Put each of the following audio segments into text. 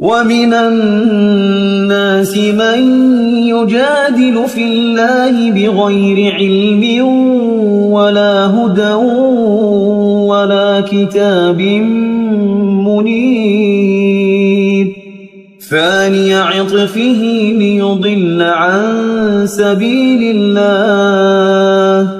ومن الناس من يجادل في الله بغير علم ولا هدى ولا كتاب منير. ثاني عطفه ليضل عن سبيل الله.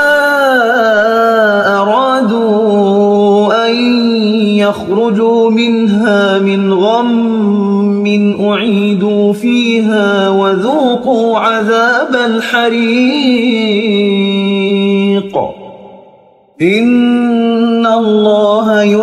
يخرجوا منها من غم أعيدوا فيها وذوقوا عذاب الحريق.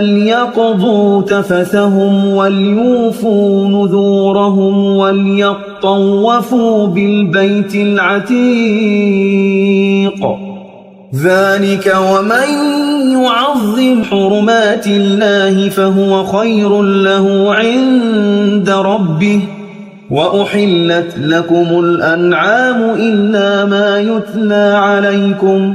ليقضوا تفثهم وليوفوا نذورهم وليطوفوا بالبيت العتيق. ذلك ومن يعظم حرمات الله فهو خير له عند ربه. وأحلت لكم الأنعام إلا ما يتلى عليكم.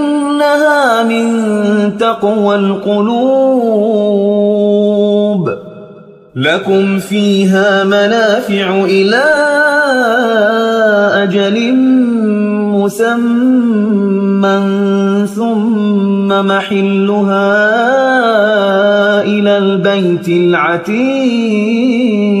فإنها من تقوى القلوب. لكم فيها منافع إلى أجل مسمى ثم محلها إلى البيت العتيق.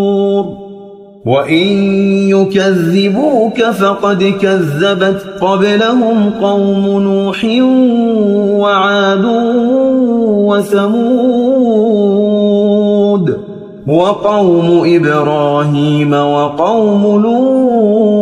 وإن يكذبوك فقد كذبت قبلهم قوم نوح وعاد وثمود وقوم إبراهيم وقوم لوط